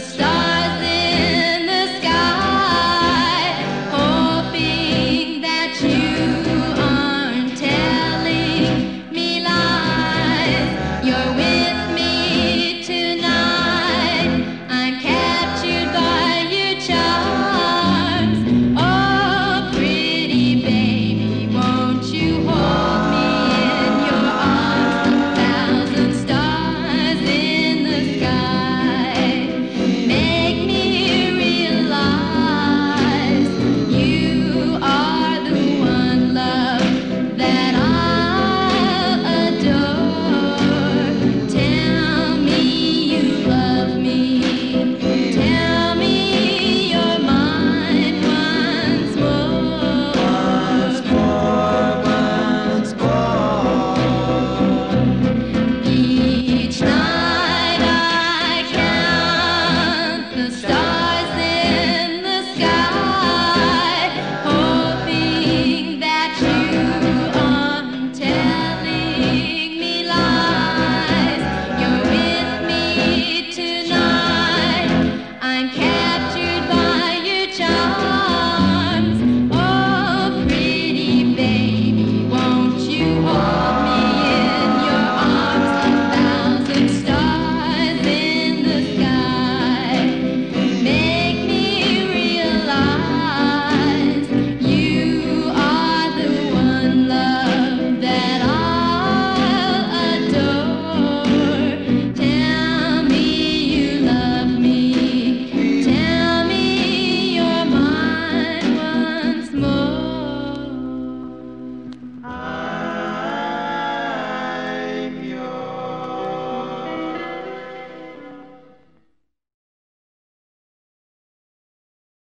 Stop.